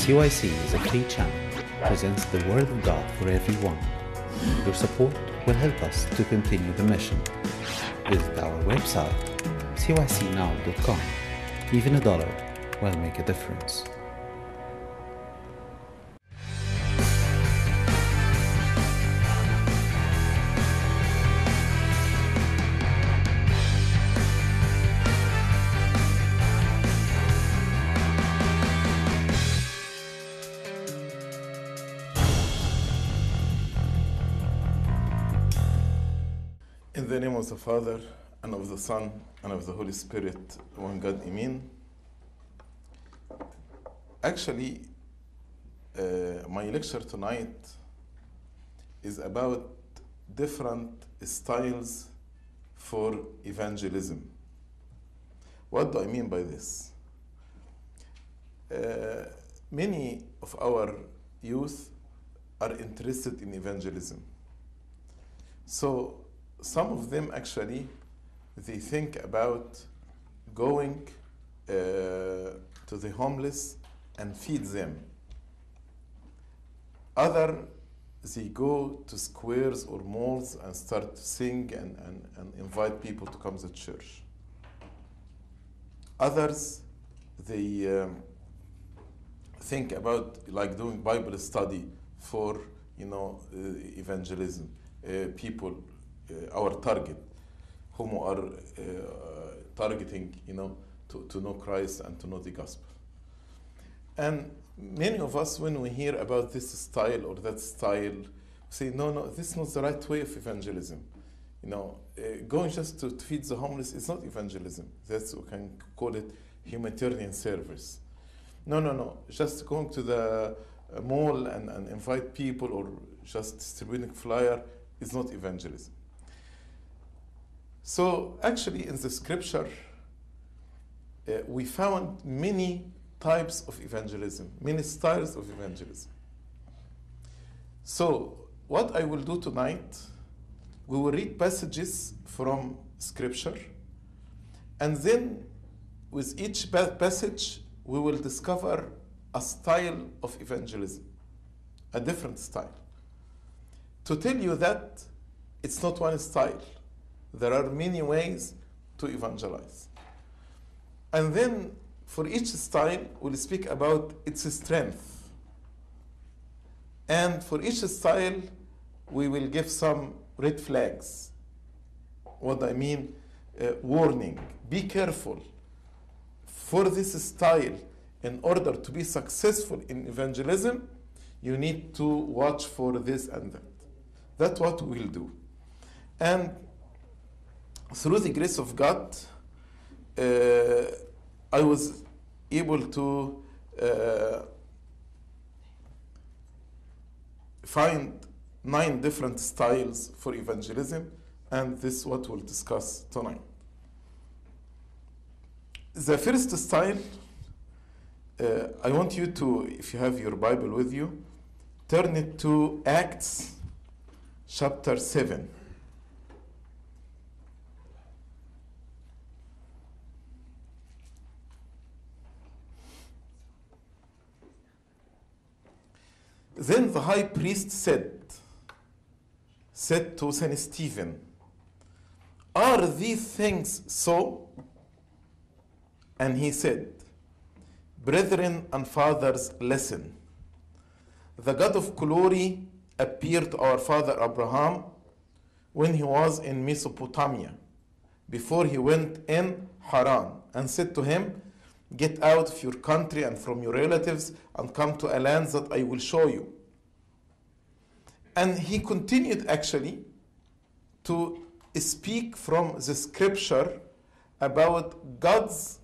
CYC is a free channel, presents the Word of God for everyone. Your support will help us to continue the mission. Visit our website, cycnow.com. Even a dollar will make a difference. Father, and of the Son, and of the Holy Spirit, one God, Amen. Actually, uh, my lecture tonight is about different styles for evangelism. What do I mean by this? Uh, many of our youth are interested in evangelism. So some of them actually they think about going uh, to the homeless and feed them. Other they go to squares or malls and start to sing and, and, and invite people to come to church. Others they um, think about like doing Bible study for you know uh, evangelism. Uh, people our target, whom we are uh, targeting, you know, to, to know Christ and to know the gospel. And many of us, when we hear about this style or that style, say, no, no, this is not the right way of evangelism. You know, uh, going just to, to feed the homeless is not evangelism. That's we can call it humanitarian service. No, no, no. Just going to the uh, mall and, and invite people or just distributing flyer is not evangelism. So, actually, in the scripture, uh, we found many types of evangelism, many styles of evangelism. So, what I will do tonight, we will read passages from scripture, and then with each passage, we will discover a style of evangelism, a different style. To tell you that it's not one style there are many ways to evangelize. And then for each style, we'll speak about its strength. And for each style, we will give some red flags. What I mean, uh, warning. Be careful. For this style, in order to be successful in evangelism, you need to watch for this and that. That's what we'll do. And through the grace of God, uh, I was able to uh, find nine different styles for evangelism, and this is what we'll discuss tonight. The first style, uh, I want you to, if you have your Bible with you, turn it to Acts chapter 7. Then the high priest said, said to Saint Stephen, Are these things so? And he said, Brethren and fathers, listen. The God of glory appeared to our father Abraham when he was in Mesopotamia, before he went in Haran, and said to him, Get out of your country and from your relatives and come to a land that I will show you. And he continued actually to speak from the scripture about God's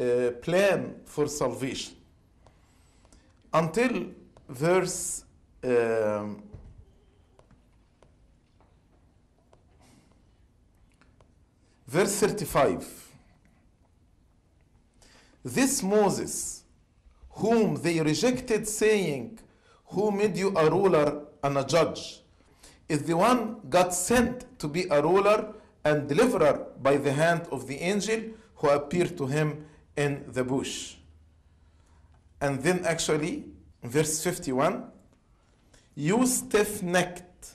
uh, plan for salvation until verse um, verse 35 this Moses, whom they rejected, saying, Who made you a ruler and a judge, is the one God sent to be a ruler and deliverer by the hand of the angel who appeared to him in the bush. And then actually, verse 51 You stiff necked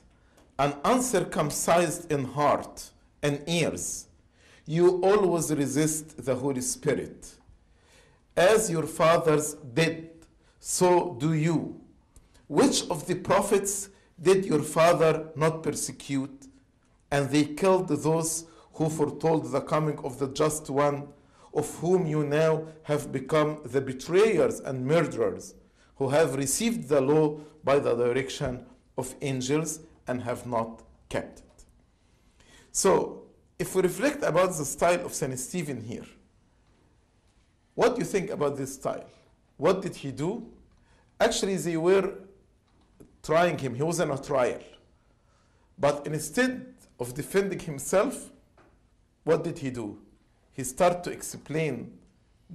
and uncircumcised in heart and ears, you always resist the Holy Spirit. As your fathers did, so do you. Which of the prophets did your father not persecute? And they killed those who foretold the coming of the just one, of whom you now have become the betrayers and murderers, who have received the law by the direction of angels and have not kept it. So, if we reflect about the style of St. Stephen here, what do you think about this style? What did he do? Actually, they were trying him. He was in a trial. But instead of defending himself, what did he do? He started to explain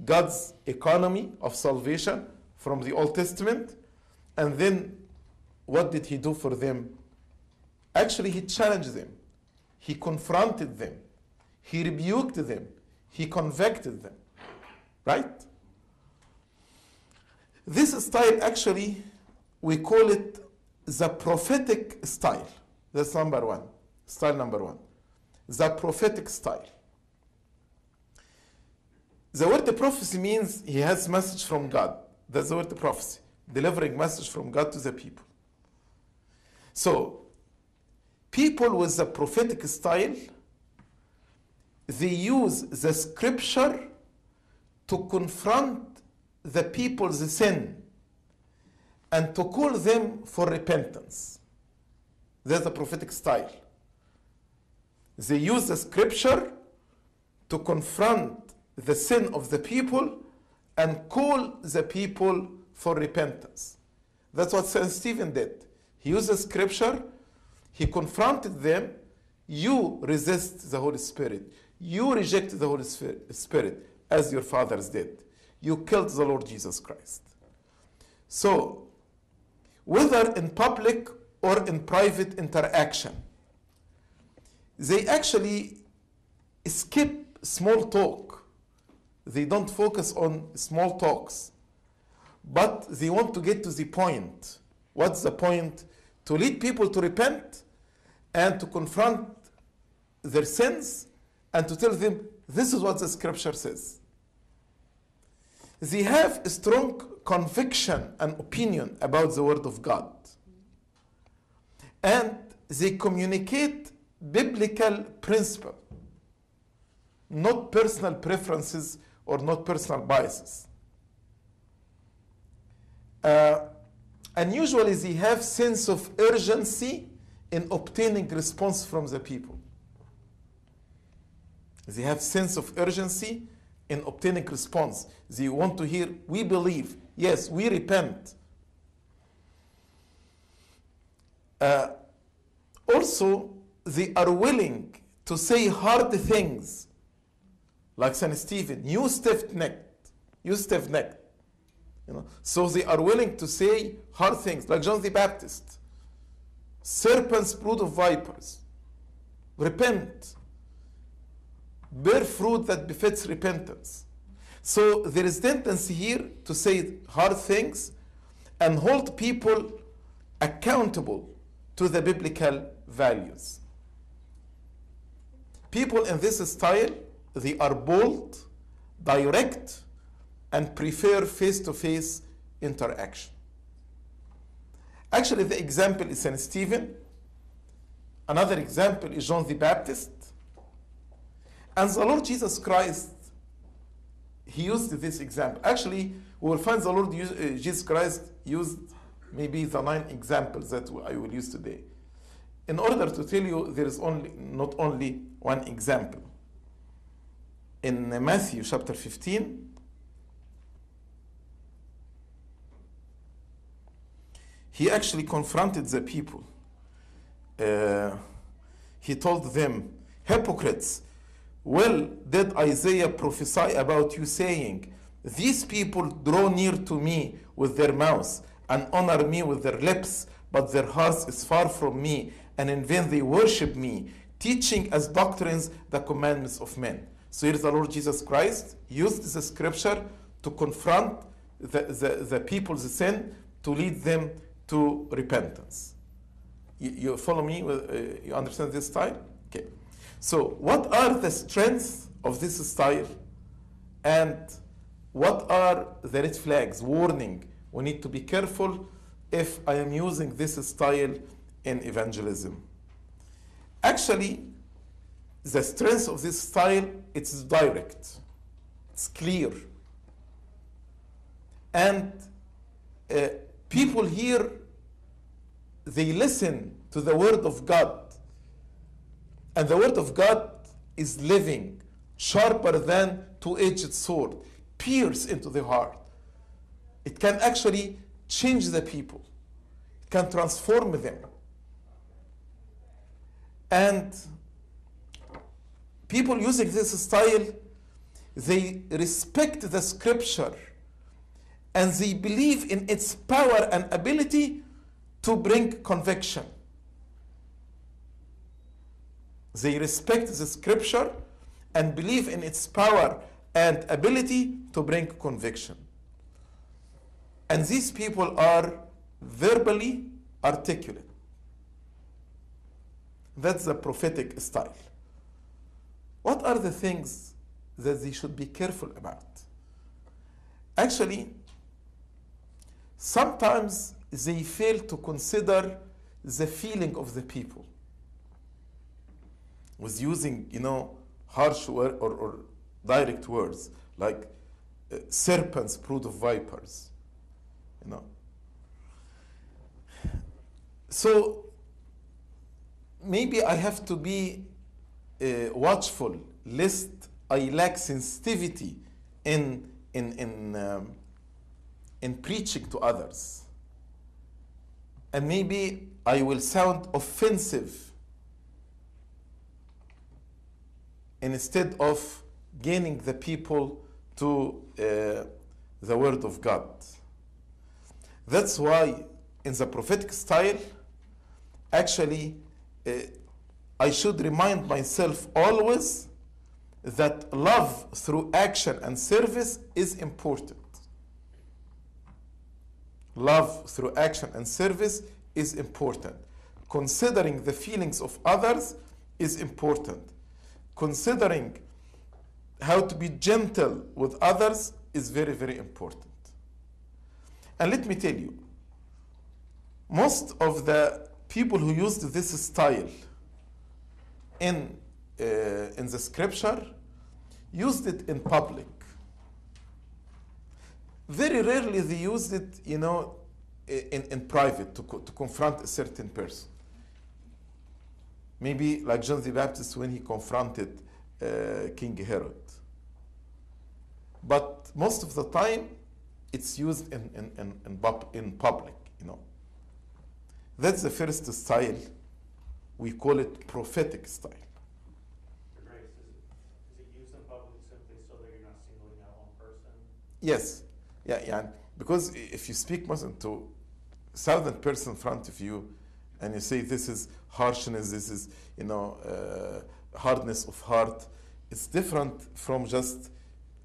God's economy of salvation from the Old Testament. And then what did he do for them? Actually, he challenged them, he confronted them, he rebuked them, he convicted them. Right? This style actually, we call it the prophetic style. That's number one. Style number one. The prophetic style. The word prophecy means he has message from God. That's the word prophecy. Delivering message from God to the people. So, people with the prophetic style, they use the scripture to confront the people's sin and to call them for repentance. That's the prophetic style. They use the scripture to confront the sin of the people and call the people for repentance. That's what St. Stephen did. He used the scripture, he confronted them. You resist the Holy Spirit, you reject the Holy Spirit as your fathers did. You killed the Lord Jesus Christ. So, whether in public or in private interaction, they actually skip small talk. They don't focus on small talks, but they want to get to the point. What's the point? To lead people to repent and to confront their sins and to tell them this is what the scripture says. They have a strong conviction and opinion about the Word of God. And they communicate biblical principle, not personal preferences or not personal biases. Uh, and usually they have sense of urgency in obtaining response from the people. They have sense of urgency in obtaining response. They want to hear, we believe, yes, we repent. Uh, also, they are willing to say hard things, like St. Stephen, you stiff-necked, you stiff-necked. You know, so they are willing to say hard things, like John the Baptist, serpents, brood of vipers, repent, bear fruit that befits repentance. So there is tendency here to say hard things and hold people accountable to the biblical values. People in this style, they are bold, direct, and prefer face-to-face interaction. Actually, the example is St. Stephen. Another example is John the Baptist. And the Lord Jesus Christ, he used this example. Actually, we will find the Lord uh, Jesus Christ used maybe the nine examples that I will use today. In order to tell you, there is only not only one example. In Matthew chapter 15, he actually confronted the people. Uh, he told them, hypocrites, well did Isaiah prophesy about you, saying, These people draw near to me with their mouths and honor me with their lips, but their hearts is far from me, and in vain they worship me, teaching as doctrines the commandments of men. So here's the Lord Jesus Christ used the scripture to confront the, the, the people's sin to lead them to repentance. You, you follow me? Uh, you understand this style? So, what are the strengths of this style? And what are the red flags? Warning, we need to be careful if I am using this style in evangelism. Actually, the strength of this style it's direct, it's clear, and uh, people here they listen to the word of God, and the word of God is living, sharper than two-edged sword, pierce into the heart. It can actually change the people. It can transform them. And people using this style, they respect the scripture and they believe in its power and ability to bring conviction. They respect the scripture and believe in its power and ability to bring conviction. And these people are verbally articulate. That's the prophetic style. What are the things that they should be careful about? Actually, sometimes they fail to consider the feeling of the people with using, you know, harsh word or, or direct words like uh, serpents brood of vipers you know. So maybe i have to be uh, watchful lest i lack sensitivity in in in um, in preaching to others. And maybe i will sound offensive instead of gaining the people to uh, the Word of God. That's why, in the prophetic style, actually, uh, I should remind myself always that love through action and service is important. Love through action and service is important. Considering the feelings of others is important. Considering how to be gentle with others is very, very important. And let me tell you, most of the people who used this style in, uh, in the scripture used it in public. Very rarely they used it, you know, in, in private to, co- to confront a certain person. Maybe like John the Baptist when he confronted uh, King Herod. But most of the time, it's used in, in, in, in, pub, in public, you know. That's the first style. We call it prophetic style. Grace, is it, is it used in public simply so that you're not singling out one person? Yes, yeah, yeah. Because if you speak Muslim to thousand person in front of you, and you say this is harshness, this is you know uh, hardness of heart, it's different from just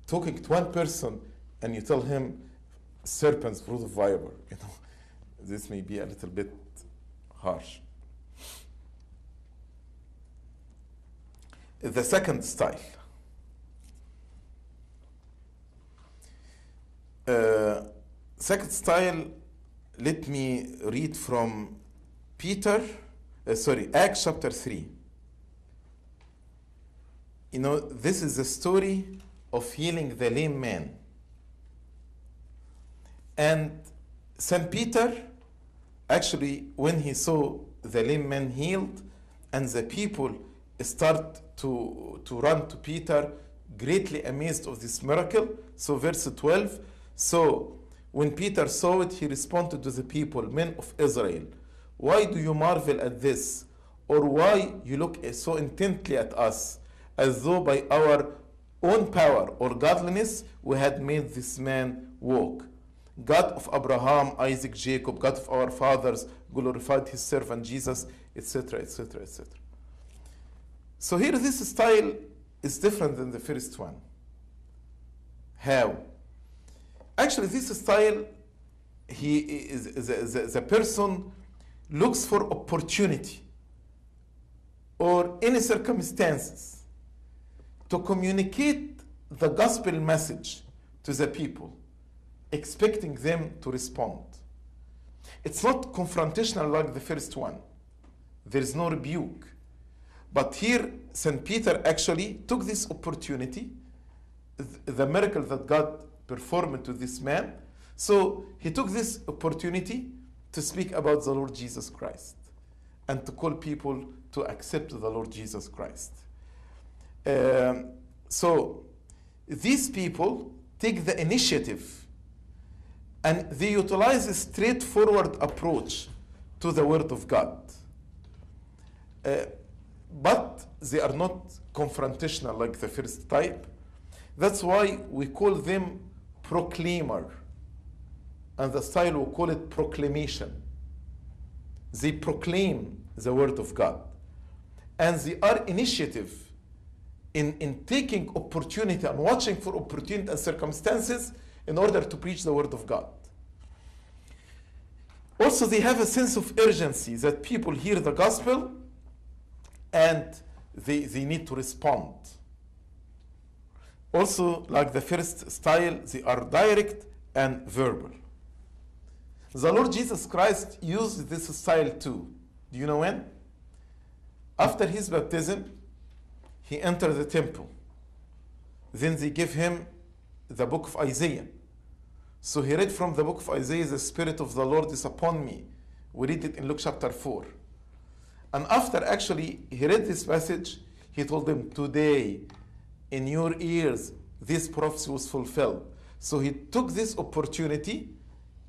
talking to one person and you tell him serpents brood of viper. You know, this may be a little bit harsh. The second style. Uh, second style, let me read from Peter, uh, sorry, Acts chapter 3. You know, this is the story of healing the lame man. And St. Peter, actually, when he saw the lame man healed and the people start to, to run to Peter, greatly amazed of this miracle. So, verse 12 so when Peter saw it, he responded to the people, Men of Israel, why do you marvel at this? Or why you look eh, so intently at us, as though by our own power or godliness we had made this man walk? God of Abraham, Isaac, Jacob, God of our fathers, glorified his servant Jesus, etc., etc., etc. So here this style is different than the first one. How? actually this style he is the, the, the person looks for opportunity or any circumstances to communicate the gospel message to the people expecting them to respond. It's not confrontational like the first one. There is no rebuke. But here st peter actually took this opportunity the miracle that god performed to this man. So he took this opportunity to speak about the Lord Jesus Christ and to call people to accept the Lord Jesus Christ. Um, so these people take the initiative and they utilize a straightforward approach to the Word of God. Uh, but they are not confrontational like the first type. That's why we call them proclaimer and the style we call it proclamation. They proclaim the word of God. And they are initiative in, in taking opportunity and watching for opportunity and circumstances in order to preach the word of God. Also, they have a sense of urgency that people hear the gospel and they, they need to respond. Also, like the first style, they are direct and verbal. The Lord Jesus Christ used this style too. Do you know when? After his baptism, he entered the temple. Then they gave him the book of Isaiah. So he read from the book of Isaiah, The Spirit of the Lord is upon me. We read it in Luke chapter 4. And after actually he read this passage, he told them, Today, in your ears, this prophecy was fulfilled. So he took this opportunity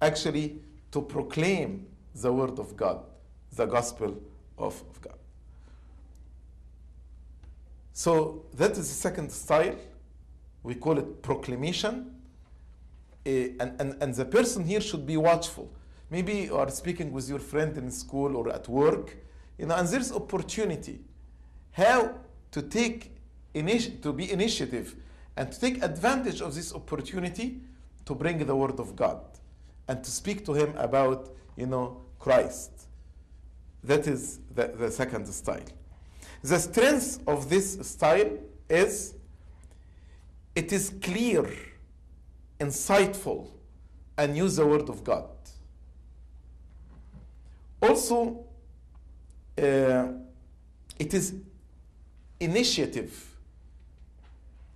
actually to proclaim the word of God, the gospel of, God. So that is the second style. We call it proclamation. Eh, and, and, and the person here should be watchful. Maybe you are speaking with your friend in school or at work, you know, and there's opportunity. How to take initi- to be initiative and to take advantage of this opportunity to bring the word of God and to speak to him about, you know, Christ. That is the, the second style. The strength of this style is it is clear, insightful, and use the word of God. Also, uh, it is initiative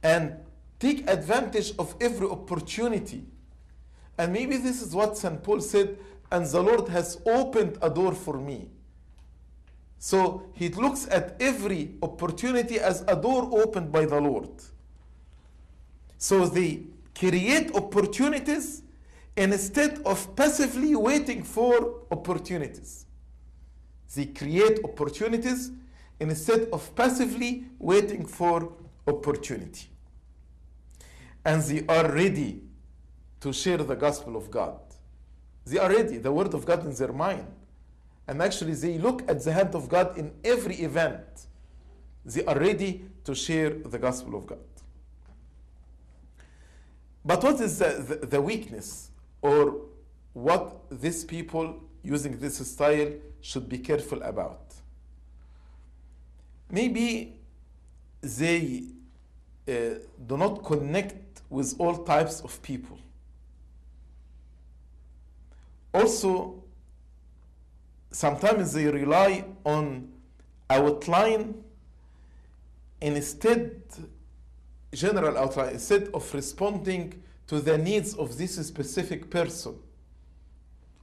and take advantage of every opportunity. And maybe this is what St. Paul said, and the Lord has opened a door for me. So he looks at every opportunity as a door opened by the Lord. So they create opportunities instead of passively waiting for opportunities. They create opportunities instead of passively waiting for opportunity. And they are ready to share the gospel of God. They are ready, the word of God in their mind. And actually, they look at the hand of God in every event. They are ready to share the gospel of God. But what is the, the, the weakness or what these people using this style should be careful about? Maybe they uh, do not connect with all types of people. Also, sometimes they rely on outline instead general outline instead of responding to the needs of this specific person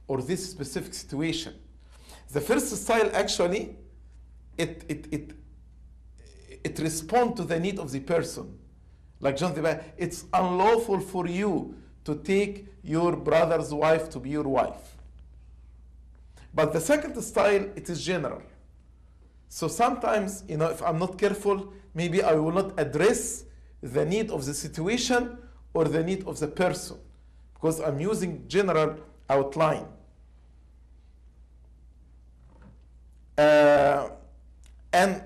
or this specific situation. The first style actually it it it it responds to the need of the person. Like john the it's unlawful for you to take your brother's wife to be your wife but the second style, it is general. So sometimes, you know, if I'm not careful, maybe I will not address the need of the situation or the need of the person because I'm using general outline. Uh, and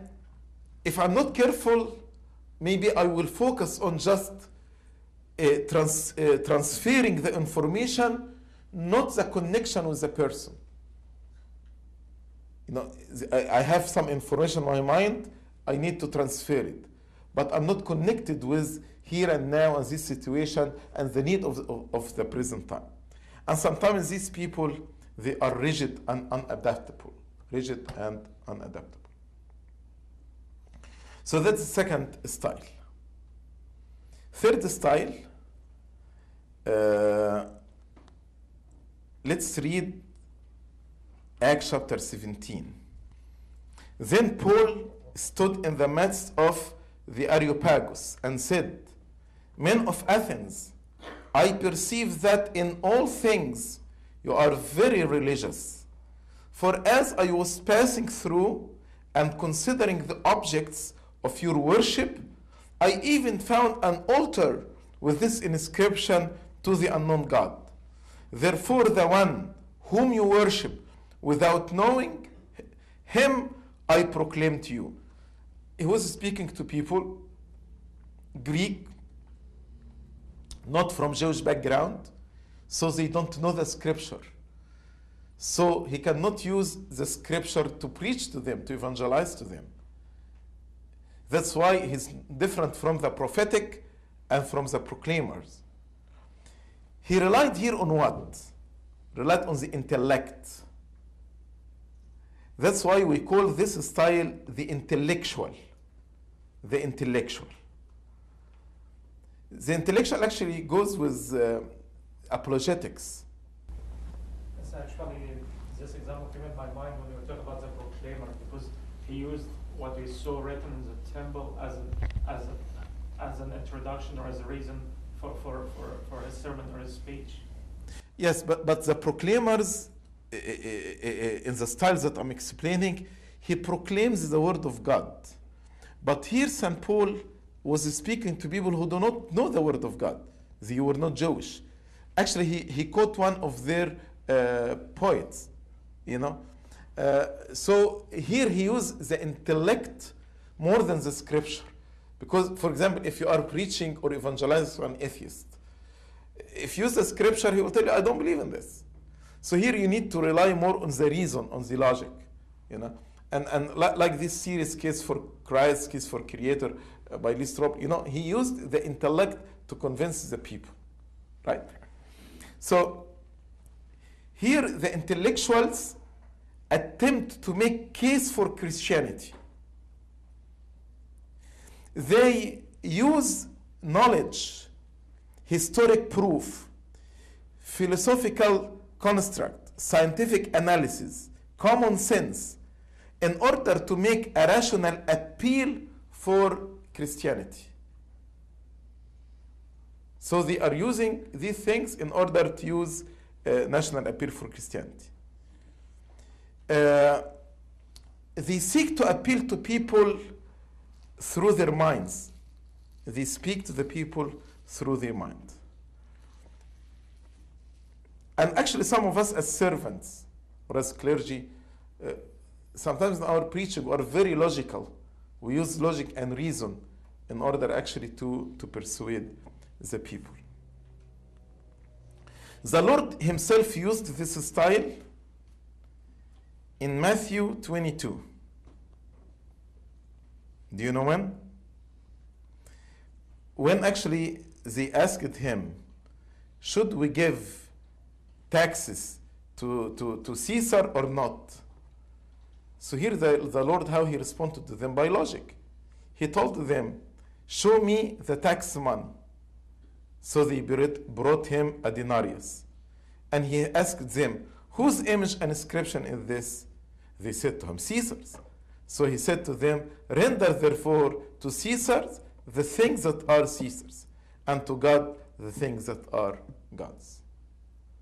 if I'm not careful, maybe I will focus on just trans, uh, transferring the information, not the connection with the person. You know, I, I have some information in my mind, I need to transfer it. But I'm not connected with here and now and this situation and the need of, of, of the present time. And sometimes these people, they are rigid and unadaptable. Rigid and unadaptable. So that's the second style. Third style, uh, let's read Acts chapter 17. Then Paul stood in the midst of the Areopagus and said, Men of Athens, I perceive that in all things you are very religious. For as I was passing through and considering the objects of your worship, I even found an altar with this inscription to the unknown God. Therefore, the one whom you worship without knowing him, I proclaim to you. He was speaking to people, Greek, not from Jewish background, so they don't know the scripture. So he cannot use the scripture to preach to them, to evangelize to them. That's why he's different from the prophetic and from the proclaimers. He relied here on what? Relied on the intellect. That's why we call this style the intellectual. The intellectual. The intellectual actually goes with uh, apologetics. Actually, this example came in my mind when you were talking about the proclaimer, because he used what we saw written in the temple as, a, as, a, as an introduction or as a reason for, for, for, for his sermon or his speech. Yes, but, but the proclaimers, in the style that I'm explaining, he proclaims the word of God. But here, St. Paul was speaking to people who do not know the word of God. They were not Jewish. Actually, he, he one of their uh, poets, you know. Uh, so here he used the intellect more than the scripture. Because, for example, if you are preaching or evangelizing to an atheist, if you use the scripture, he will tell you, I don't believe in this. So here you need to rely more on the reason, on the logic, you know. And, and like this serious case for Christ, case for Creator uh, by Lee you know, he used the intellect to convince the people, right? So here the intellectuals attempt to make case for Christianity. They use knowledge, historic proof, philosophical construct, scientific analysis, common sense, in order to make a rational appeal for Christianity. So they are using these things in order to use uh, national appeal for Christianity. Uh, they seek to appeal to people through their minds. They speak to the people through their mind. And actually, some of us as servants or as clergy, uh, sometimes in our preaching are very logical. We use logic and reason in order actually to, to persuade the people. The Lord Himself used this style in Matthew 22. Do you know when? When actually they asked him, Should we give taxes to, to, to Caesar or not? So here the, the Lord, how he responded to them by logic. He told them, Show me the taxman. So they brought brought him a denarius. And he asked them, Whose image and inscription is this? They said to him, Caesar's. So he said to them, Render therefore to Caesar the things that are Caesar's, and to God the things that are God's.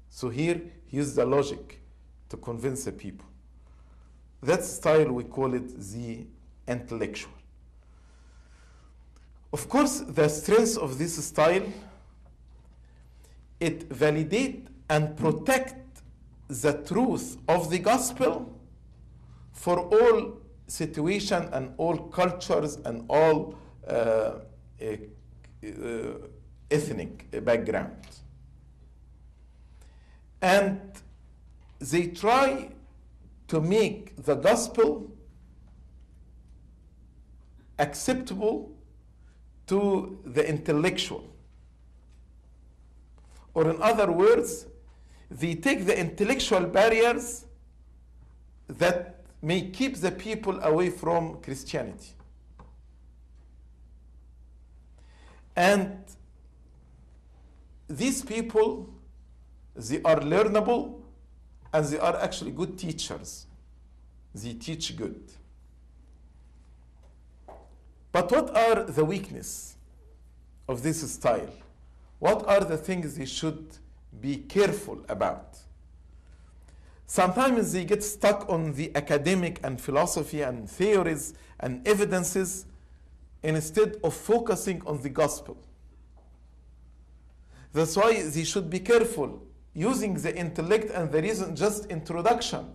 So here he used the logic to convince the people. That style we call it the intellectual. Of course, the strength of this style, it validate and protect the truth of the gospel for all situation and all cultures and all uh, uh, uh, ethnic backgrounds. And they try to make the gospel acceptable to the intellectual. Or, in other words, they take the intellectual barriers that may keep the people away from Christianity. And these people, they are learnable and they are actually good teachers. They teach good. But what are the weakness of this style? What are the things they should be careful about? Sometimes they get stuck on the academic and philosophy and theories and evidences instead of focusing on the gospel. That's why they should be careful using the intellect and the reason just introduction.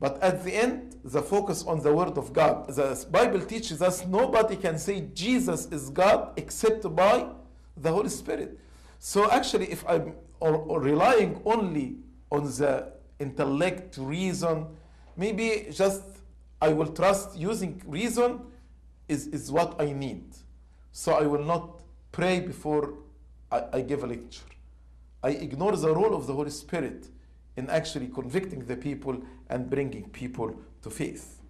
But at the end, the focus on the word of God. The Bible teaches us nobody can say Jesus is God except by the Holy Spirit. So actually, if I'm relying only on the intellect, reason, maybe just I will trust using reason is, is what I need. So I will not pray before I, I give a lecture. I ignore the role of the Holy Spirit in actually convicting the people and bringing people to faith.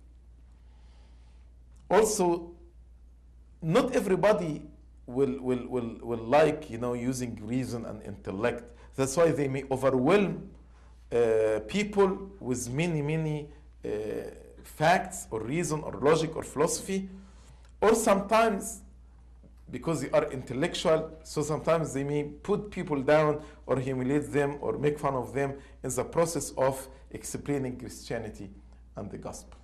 Also, not everybody will, will, will, will like you know using reason and intellect. That's why they may overwhelm uh, people with many many uh, facts or reason or logic or philosophy, or sometimes because they are intellectual, so sometimes they may put people down or humiliate them or make fun of them in the process of explaining Christianity and the gospel.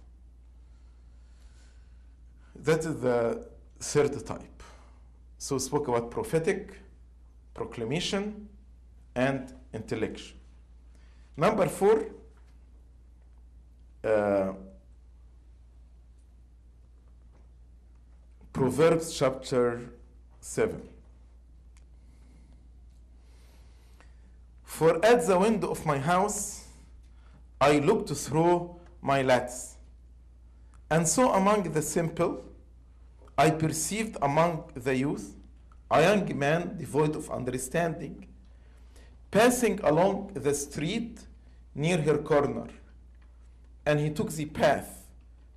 That is the third type. So we spoke about prophetic, proclamation, and intellection. Number four, uh, Proverbs chapter 7. For at the window of my house I looked through my lattice, and saw among the simple, I perceived among the youth a young man devoid of understanding, passing along the street near her corner, and he took the path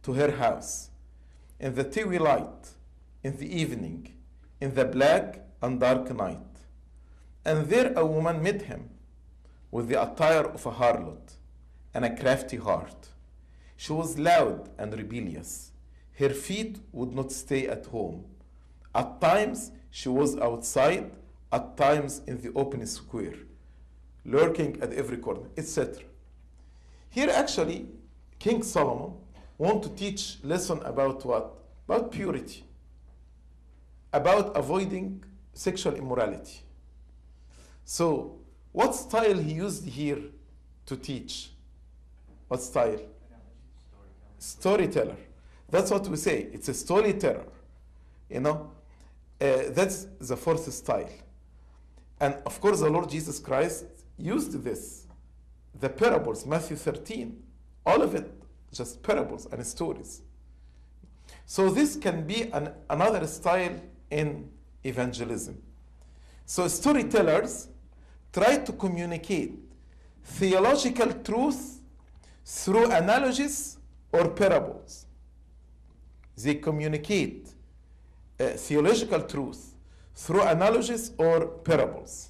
to her house in the dewy light, in the evening, in the black and dark night. And there a woman met him with the attire of a harlot and a crafty heart. She was loud and rebellious. Her feet would not stay at home. At times she was outside, at times in the open square, lurking at every corner, etc. Here actually, King Solomon want to teach lesson about what? About purity about avoiding sexual immorality. So, what style he used here to teach? What style? Storyteller. That's what we say. It's a storyteller. You know, uh, that's the fourth style. And of course, the Lord Jesus Christ used this. The parables, Matthew 13, all of it just parables and stories. So, this can be an, another style in evangelism. So, storytellers try to communicate theological truth through analogies or parables. They communicate uh, theological truth through analogies or parables.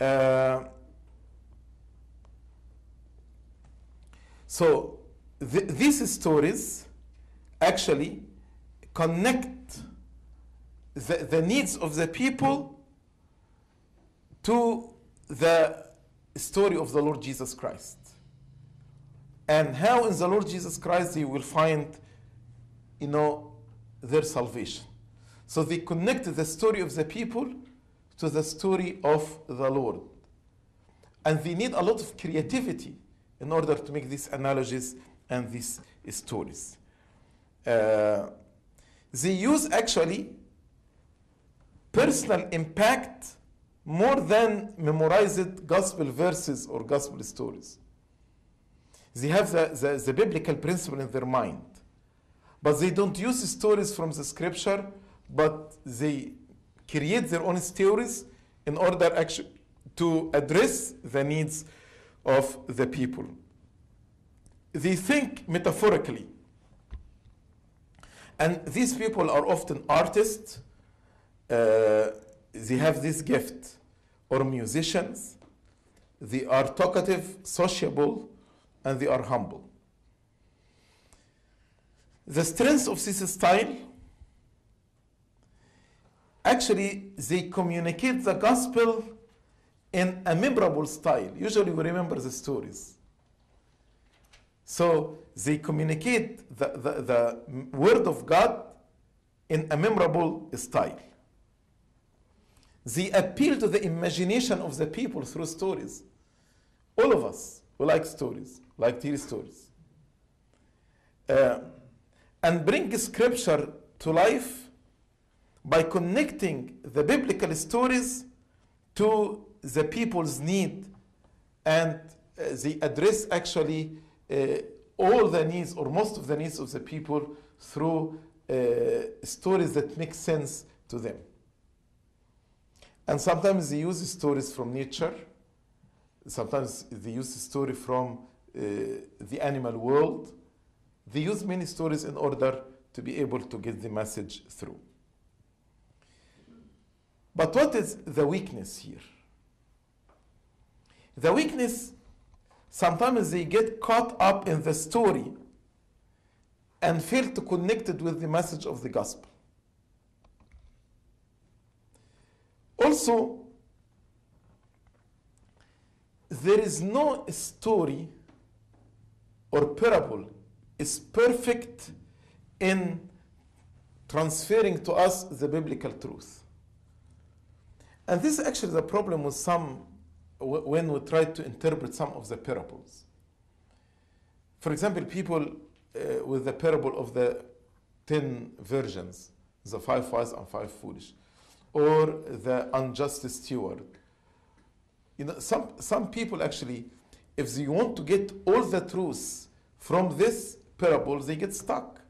Uh, so, th- these stories actually connect the, the needs of the people to the story of the Lord Jesus Christ. And how in the Lord Jesus Christ they will find, you know, their salvation. So they connect the story of the people to the story of the Lord. And they need a lot of creativity in order to make these analogies and these stories. Uh, they use actually personal impact more than memorized gospel verses or gospel stories. They have the, the, the biblical principle in their mind, but they don't use stories from the scripture, but they create their own stories in order actually to address the needs of the people. They think metaphorically. And these people are often artists. Uh, they have this gift, or musicians. They are talkative, sociable, and they are humble. The strength of this style actually they communicate the gospel in a memorable style. Usually we remember the stories. So they communicate the, the, the word of God in a memorable style. They appeal to the imagination of the people through stories. All of us we like stories, like tell stories. Uh, and bring scripture to life by connecting the biblical stories to the people's need and uh, they address actually uh, all the needs or most of the needs of the people through uh, stories that make sense to them. And sometimes they use stories from nature. Sometimes they use a story from uh, the animal world. They use many stories in order to be able to get the message through. But what is the weakness here? The weakness, sometimes they get caught up in the story and fail to connect it with the message of the gospel. Also, there is no story or parable is perfect in transferring to us the biblical truth. And this is actually the problem with some, when we try to interpret some of the parables. For example, people uh, with the parable of the ten virgins, the five wise and five foolish, or the unjust steward. You know, some, some people actually, if they want to get all the truth from this parable, they get stuck.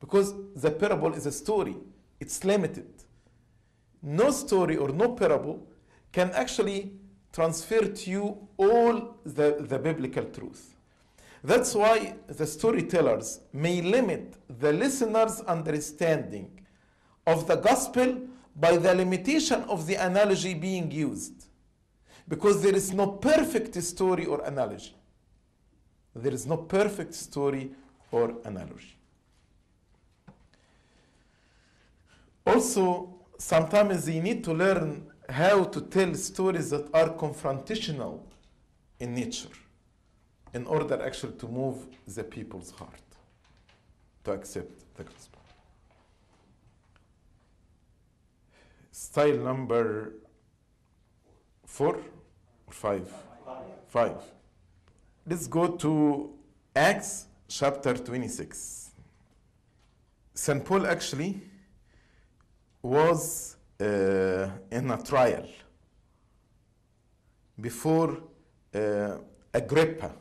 Because the parable is a story, it's limited no story or no parable can actually transfer to you all the, the biblical truth. That's why the storytellers may limit the listener's understanding of the gospel by the limitation of the analogy being used. Because there is no perfect story or analogy. There is no perfect story or analogy. Also, sometimes you need to learn how to tell stories that are confrontational in nature in order actually to move the people's heart to accept the gospel. Style number four or five? Five. Let's go to Acts chapter 26. St. Paul actually was in a trial before uh, Agrippa,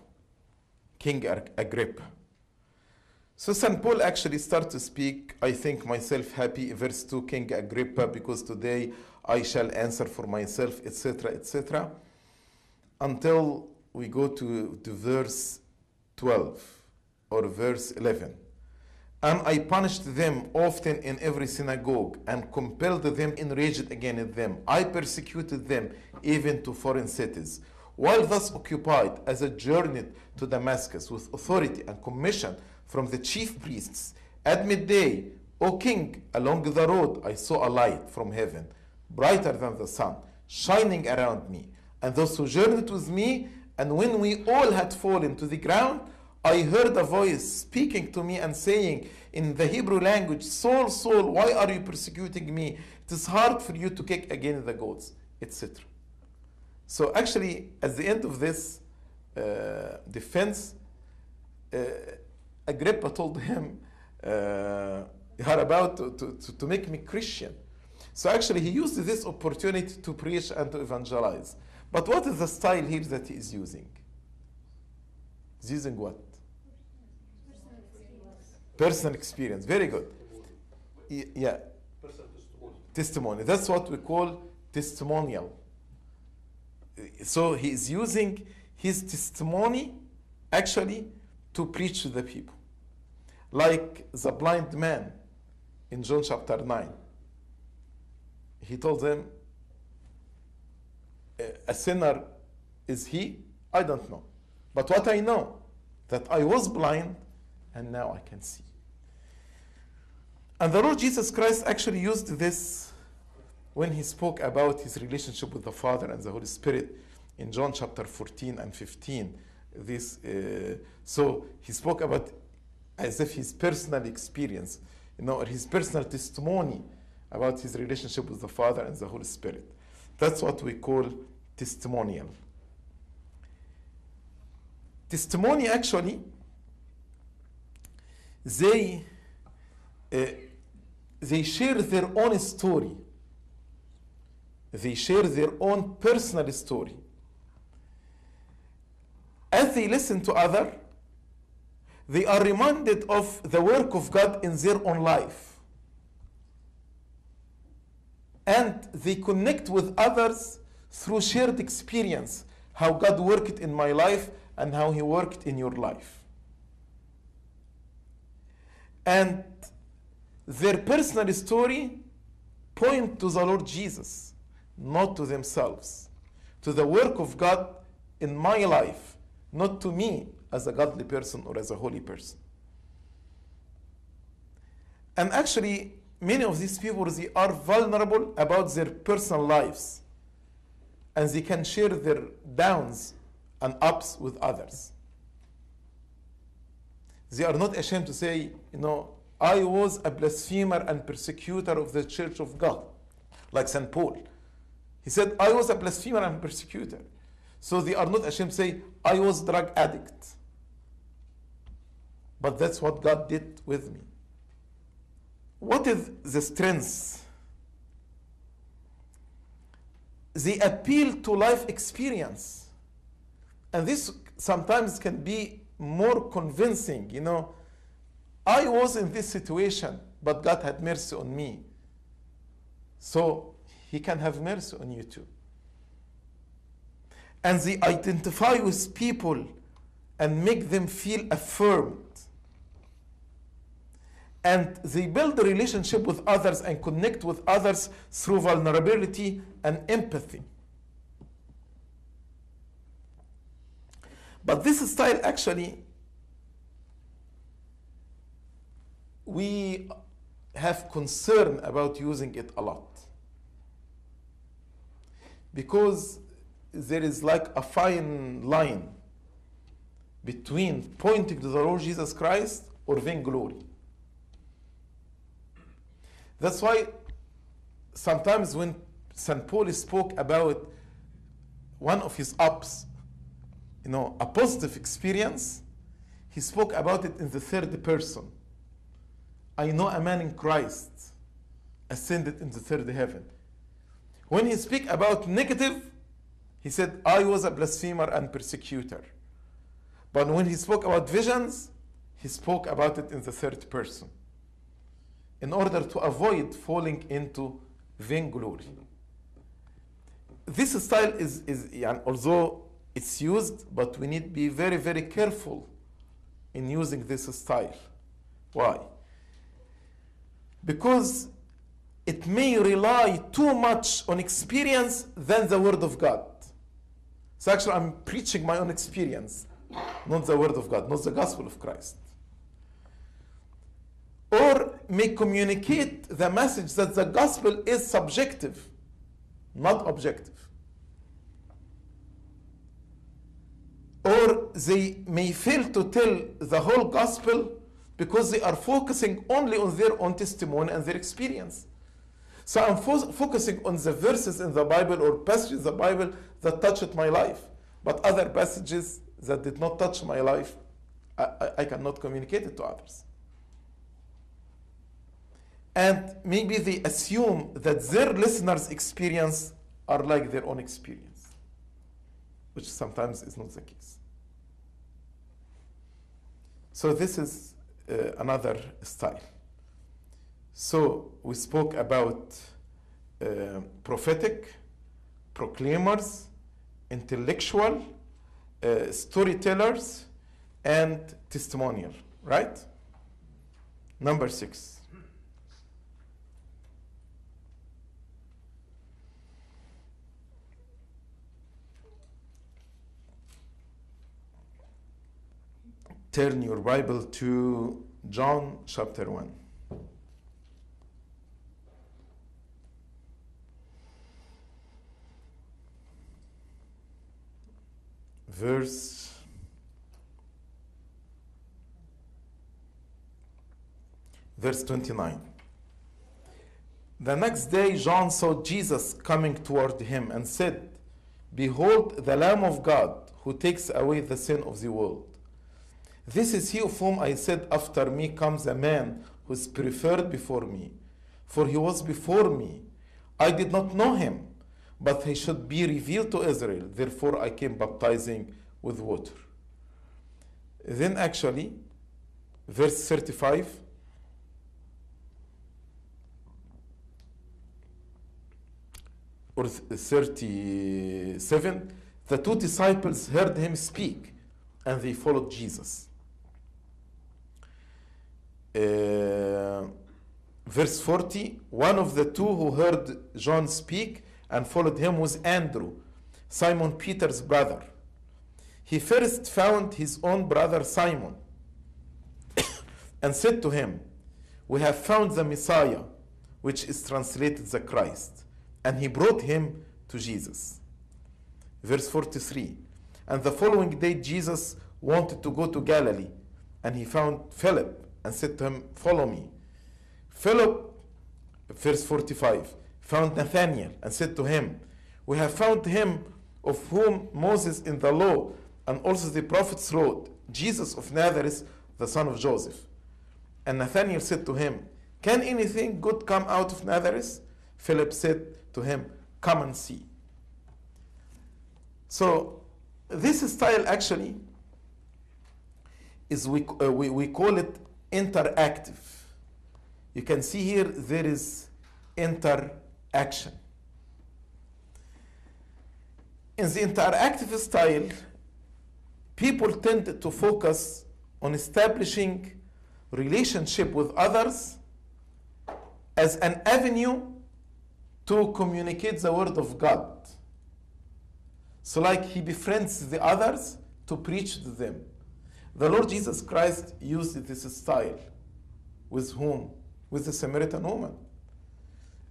King Agrippa. So St. Paul actually starts to speak, I think myself happy, verse 2, King Agrippa, because today I shall answer for myself, etc., etc., until we go to, to verse 12 or verse 11. And I punished them often in every synagogue and compelled them enraged against them. I persecuted them even to foreign cities. While thus occupied as I journeyed to Damascus with authority and commission from the chief priests, at midday, O king, along the road I saw a light from heaven, brighter than the sun, shining around me. And those who journeyed with me, and when we all had fallen to the ground, I heard a voice speaking to me and saying in the Hebrew language, Saul, Saul, why are you persecuting me? It is hard for you to kick against the goats, etc. So actually, at the end of this uh, defense, uh, Agrippa told him, uh, you are about to, to, to make me Christian. So actually, he used this opportunity to preach and to evangelize. But what is the style here that he is using? He's using what? Personal experience. Very good. Yeah. Testimony. That's what we call testimonial. So he is using his testimony actually to preach to the people. Like the blind man in John chapter 9. He told them, A sinner is he? I don't know. But what I know, that I was blind and now I can see. And the Lord Jesus Christ actually used this when he spoke about his relationship with the Father and the Holy Spirit in John chapter 14 and 15. This, uh, so he spoke about as if his personal experience, you know, or his personal testimony about his relationship with the Father and the Holy Spirit. That's what we call testimonial. Testimony actually, they uh, they share their own story. They share their own personal story. As they listen to other, they are reminded of the work of God in their own life. And they connect with others through shared experience, how God worked in my life and how He worked in your life. And their personal story point to the Lord Jesus, not to themselves, to the work of God in my life, not to me as a godly person or as a holy person. And actually, many of these people they are vulnerable about their personal lives, and they can share their downs and ups with others. They are not ashamed to say, you know, I was a blasphemer and persecutor of the church of God, like St. Paul. He said, I was a blasphemer and persecutor. So they are not ashamed to say, I was drug addict. But that's what God did with me. What is the strength? They appeal to life experience. And this sometimes can be more convincing, you know. I was in this situation, but God had mercy on me. So He can have mercy on you too. And they identify with people and make them feel affirmed. And they build a relationship with others and connect with others through vulnerability and empathy. But this style actually we have concern about using it a lot because there is like a fine line between pointing to the Lord Jesus Christ or vainglory. That's why sometimes when St. Paul spoke about one of his ups, you know, a positive experience, he spoke about it in the third person. I know a man in Christ ascended in the third heaven. When he speak about negative, he said, I was a blasphemer and persecutor. But when he spoke about visions, he spoke about it in the third person in order to avoid falling into vainglory. This style is, is although it's used, but we need to be very, very careful in using this style. Why? Because it may rely too much on experience than the Word of God. So actually, I'm preaching my own experience, not the Word of God, not the Gospel of Christ. Or may communicate the message that the Gospel is subjective, not objective. Or they may fail to tell the whole Gospel because they are focusing only on their own testimony and their experience. So I'm fo- focusing on the verses in the Bible or passages in the Bible that touched my life. But other passages that did not touch my life, I, I, I cannot communicate it to others. and maybe they assume that their listeners' experience are like their own experience, which sometimes is not the case. So, this is another style. So, we spoke about uh, prophetic, proclaimers, intellectual, uh, storytellers, and testimonial, right? Number six. Turn your Bible to John chapter 1. Verse verse 29. The next day, John saw Jesus coming toward him and said, Behold, the Lamb of God who takes away the sin of the world. This is he of whom I said, After me comes a man who is preferred before me, for he was before me. I did not know him, but he should be revealed to Israel. Therefore, I came baptizing with water. Then, actually, verse 35 or 37, the two disciples heard him speak and they followed Jesus. Uh, verse 40 one of the two who heard John speak and followed him was Andrew, Simon Peter's brother. He first found his own brother Simon and said to him, We have found the Messiah, which is translated the Christ. And he brought him to Jesus. Verse 43 And the following day, Jesus wanted to go to Galilee, and he found Philip and said to him, Follow me. Philip, verse 45, found Nathanael and said to him, We have found him of whom Moses in the law and also the prophets wrote, Jesus of Nazareth, the son of Joseph. And Nathanael said to him, Can anything good come out of Nazareth? Philip said to him, Come and see. So, this style actually is we, uh, we, we call it interactive. You can see here there is interaction. In the interactive style, people tend to focus on establishing relationship with others as an avenue to communicate the word of God. So, like he befriends the others to preach to them. The Lord Jesus Christ used this style. With whom? With the Samaritan woman.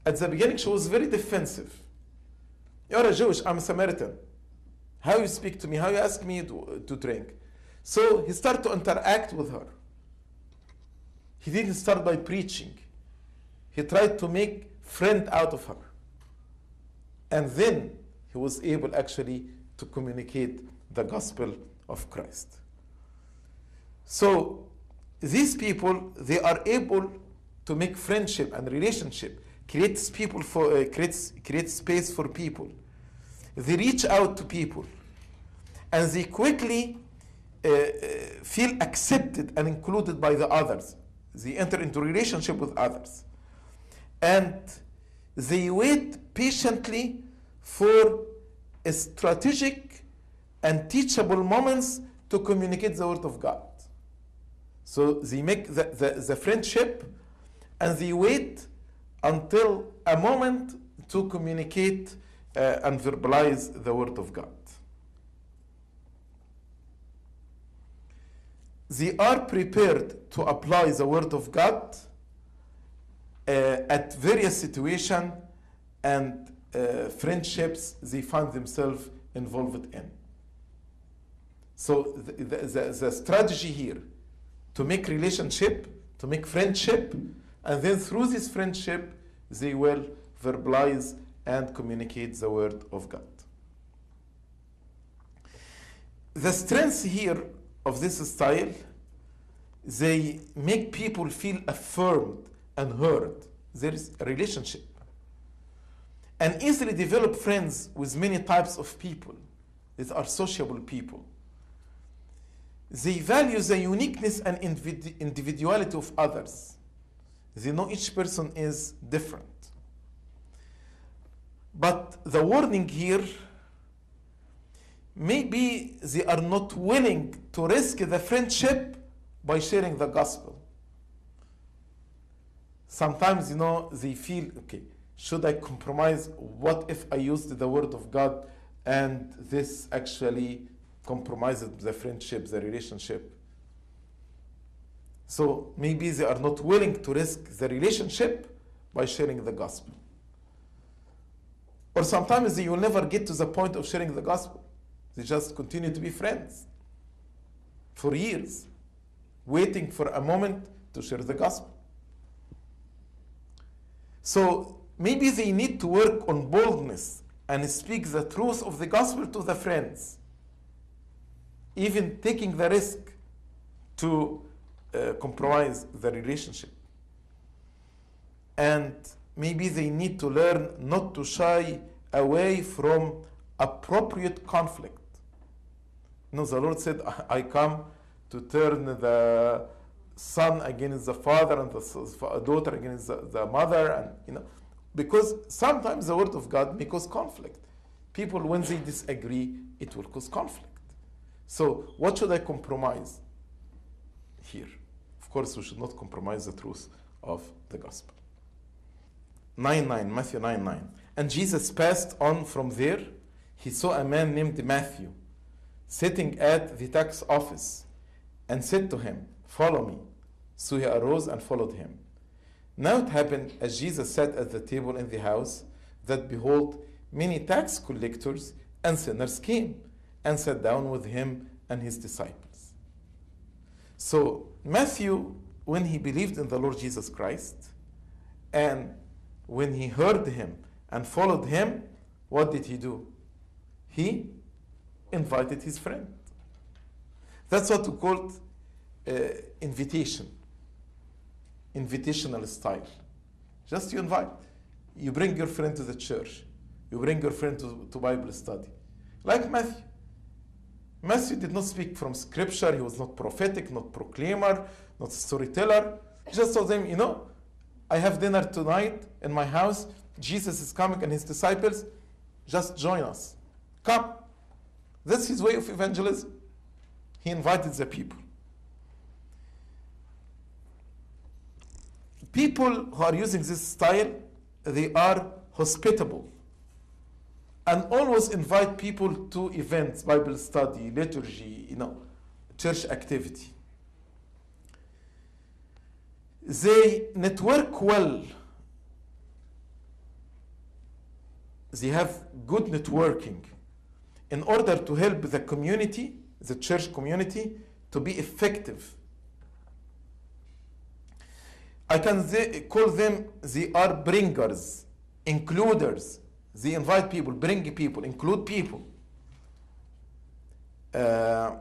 At the beginning, she was very defensive. You're a Jewish, I'm a Samaritan. How you speak to me, how you ask me to, to drink. So he started to interact with her. He didn't start by preaching. He tried to make friend out of her. And then he was able actually to communicate the gospel of Christ. So these people, they are able to make friendship and relationship, creates people for uh, creates creates space for people. They reach out to people, and they quickly uh, uh, feel accepted and included by the others. They enter into relationship with others, and they wait patiently for strategic and teachable moments to communicate the word of God. So they make the, the, the, friendship and they wait until a moment to communicate uh, and verbalize the word of God. They are prepared to apply the word of God uh, at various situations and uh, friendships they find themselves involved in. So the, the, the, the strategy here to make relationship, to make friendship, and then through this friendship, they will verbalize and communicate the word of God. The strength here of this style, they make people feel affirmed and heard. there is a relationship. And easily develop friends with many types of people. These are sociable people. They value the uniqueness and individ- individuality of others. They know each person is different. But the warning here maybe they are not willing to risk the friendship by sharing the gospel. Sometimes, you know, they feel, okay, should I compromise? What if I used the word of God and this actually compromises the friendship, the relationship? So maybe they are not willing to risk the relationship by sharing the gospel. Or sometimes they will never get to the point of sharing the gospel. They just continue to be friends for years, waiting for a moment to share the gospel. So maybe they need to work on boldness and speak the truth of the gospel to the friends, even taking the risk to uh, compromise the relationship. And maybe they need to learn not to shy away from appropriate conflict. No, the Lord said, I come to turn the son against the father and the daughter against the, the mother and you know because sometimes the word of god may cause conflict people when they disagree it will cause conflict so what should i compromise? Here. Of course we should not compromise the truth of the gospel. 9 9 matthew 9 9 and jesus passed on from there. He saw a man named matthew sitting at the tax office and said to him follow me. So he arose and followed him. Now it happened as Jesus sat at the table in the house that behold, many tax collectors and sinners came and sat down with him and his disciples. So Matthew, when he believed in the Lord Jesus Christ, and when he heard him and followed him, what did he do? He invited his friend. That's what we call uh, invitation invitational style. Just you invite. You bring your friend to the church. You bring your friend to, to Bible study. Like Matthew. Matthew did not speak from scripture. He was not prophetic, not proclaimer, not storyteller. He just told them, you know, I have dinner tonight in my house. Jesus is coming and his disciples. Just join us. Come. That's his way of evangelism. He invited the people. people who are using this style, they are hospitable and always invite people to events, Bible study, liturgy, you know, church activity. They network well. They have good networking in order to help the community, the church community, to be effective I can call them, they are bringers, includers. They invite people, bring people, include people. Uh,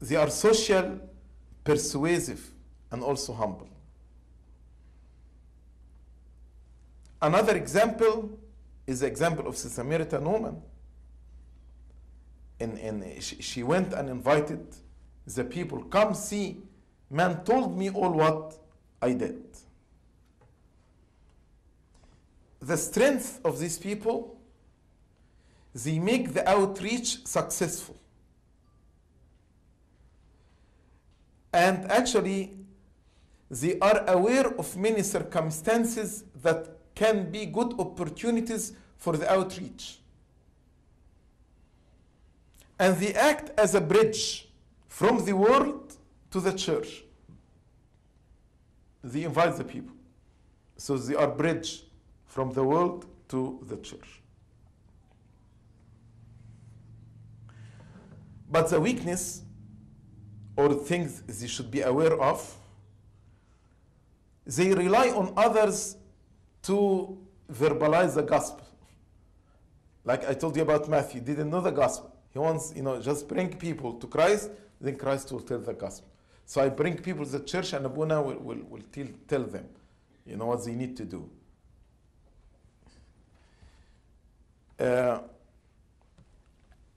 they are social, persuasive, and also humble. Another example is the example of the Samaritan woman. And, and she, she went and invited the people, come see, man told me all what I did. The strength of these people, they make the outreach successful. And actually, they are aware of many circumstances that can be good opportunities for the outreach. And they act as a bridge from the world to the church they invite the people. So they are bridge from the world to the church. But the weakness or things they should be aware of, they rely on others to verbalize the gospel. Like I told you about Matthew, didn't know the gospel. He wants, you know, just bring people to Christ, then Christ will tell the gospel. So I bring people to the church and Abuna will, will, will tell, tell them You know what they need to do. Uh, Uh,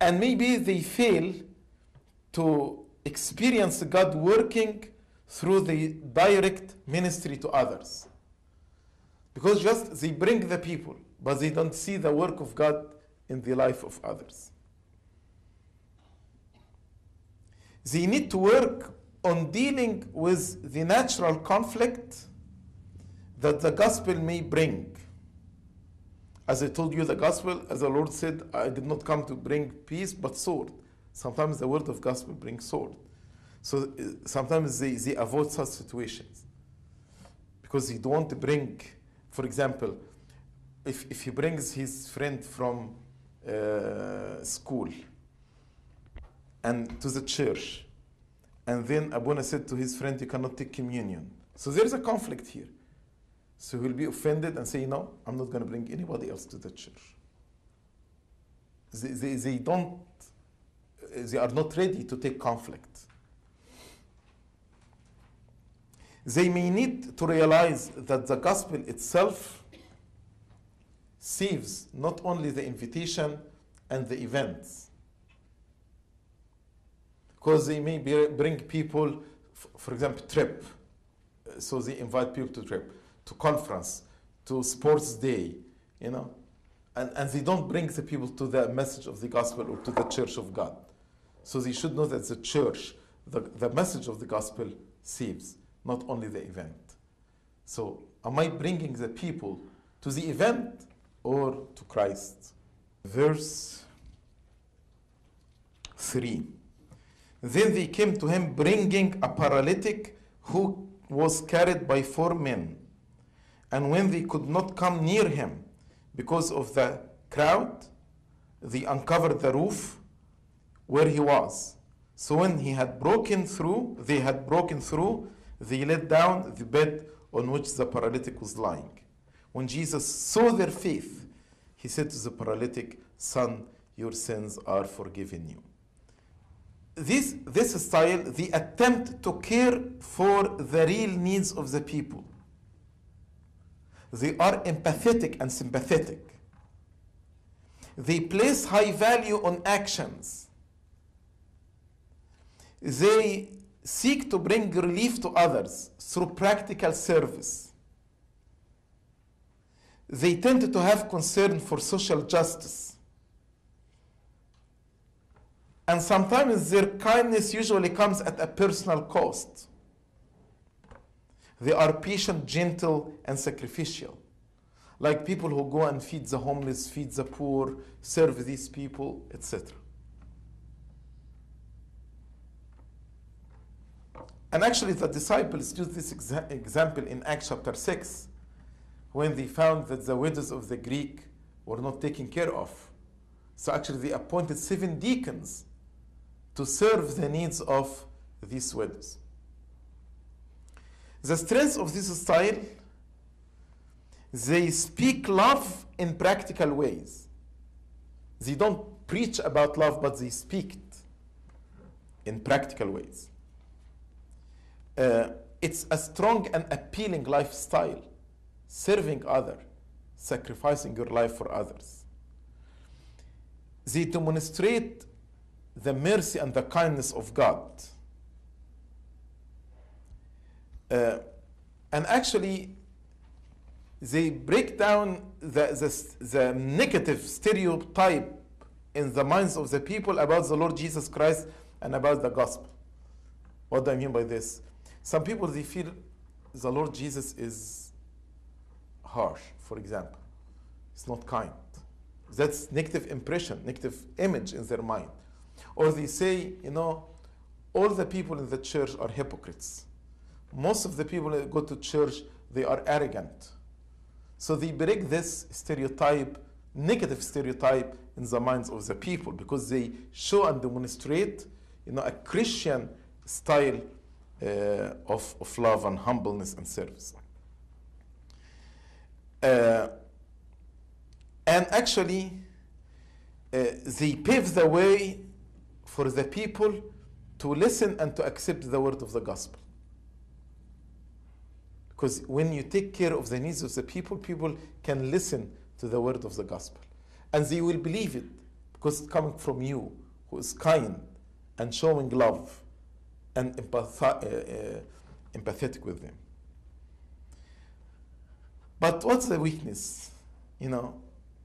and maybe they fail to experience God working through the direct ministry to others. Because just they bring the people, but they don't see the work of God in the life of others. They need to work on dealing with the natural conflict that the gospel may bring. As I told you, the gospel, as the Lord said, I did not come to bring peace but sword. Sometimes the word of gospel brings sword. So uh, sometimes they, they avoid such situations because he don't want to bring, for example, if, if he brings his friend from uh, school and to the church, and then Abuna said to his friend, You cannot take communion. So there is a conflict here. So he'll be offended and say, No, I'm not going to bring anybody else to the church. They, they, they don't, they are not ready to take conflict. They may need to realize that the gospel itself saves not only the invitation and the events, because they may be, bring people, for example, trip. So they invite people to trip, to conference, to sports day, you know, and, and they don't bring the people to the message of the gospel or to the church of God. So they should know that the church, the, the message of the gospel saves, not only the event. So am I bringing the people to the event or to Christ? Verse 3. Then they came to him bringing a paralytic who was carried by four men. And when they could not come near him because of the crowd, they uncovered the roof where he was. So when he had broken through, they had broken through, they let down the bed on which the paralytic was lying. When Jesus saw their faith, he said to the paralytic, Son, your sins are forgiven you this, this style, the attempt to care for the real needs of the people. They are empathetic and sympathetic. They place high value on actions. They seek to bring relief to others through practical service. They tend to have concern for social justice. And sometimes their kindness usually comes at a personal cost. They are patient, gentle, and sacrificial. Like people who go and feed the homeless, feed the poor, serve these people, etc. And actually, the disciples used this exa- example in Acts chapter 6 when they found that the widows of the Greek were not taken care of. So actually, they appointed seven deacons to serve the needs of these widows. The strength of this style, they speak love in practical ways. They don't preach about love, but they speak it in practical ways. Uh, it's a strong and appealing lifestyle, serving other, sacrificing your life for others. They demonstrate the mercy and the kindness of God. Uh, and actually, they break down the, the, the negative stereotype in the minds of the people about the Lord Jesus Christ and about the gospel. What do I mean by this? Some people they feel the Lord Jesus is harsh, for example. It's not kind. That's negative impression, negative image in their mind. Or they say, you know, all the people in the church are hypocrites. Most of the people that go to church, they are arrogant. So they break this stereotype, negative stereotype in the minds of the people because they show and demonstrate, you know, a Christian style uh, of, of love and humbleness and service. Uh, and actually, uh, they pave the way for the people to listen and to accept the word of the gospel. Because when you take care of the needs of the people, people can listen to the word of the gospel. And they will believe it because it's coming from you, who is kind and showing love and uh, uh, empathetic with them. But what's the weakness? You know,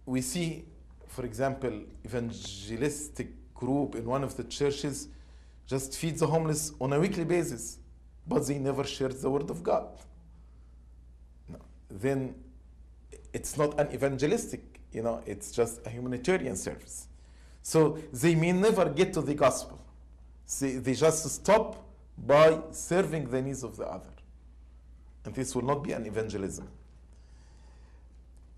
we see, for example, evangelistic group in one of the churches just feeds the homeless on a weekly basis, but they never share the word of God. Then it's not an evangelistic, you know, it's just a humanitarian service. So they may never get to the gospel. They, they just stop by serving the needs of the other. And this will not be an evangelism.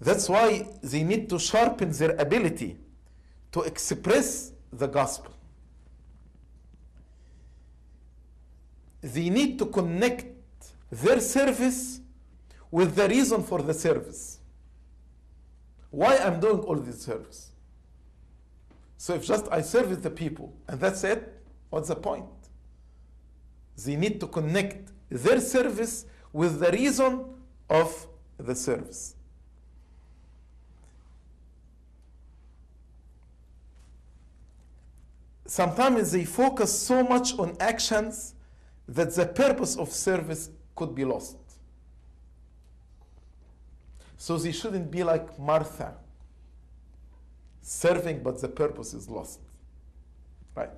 That's why they need to sharpen their ability to express the gospel. They need to connect their service with the reason for the service. Why I'm doing all this service? So if just I service the people and that's it, what's the point? They need to connect their service with the reason of the service. Sometimes they focus so much on actions that the purpose of service could be lost. So they shouldn't be like Martha, serving but the purpose is lost. Right?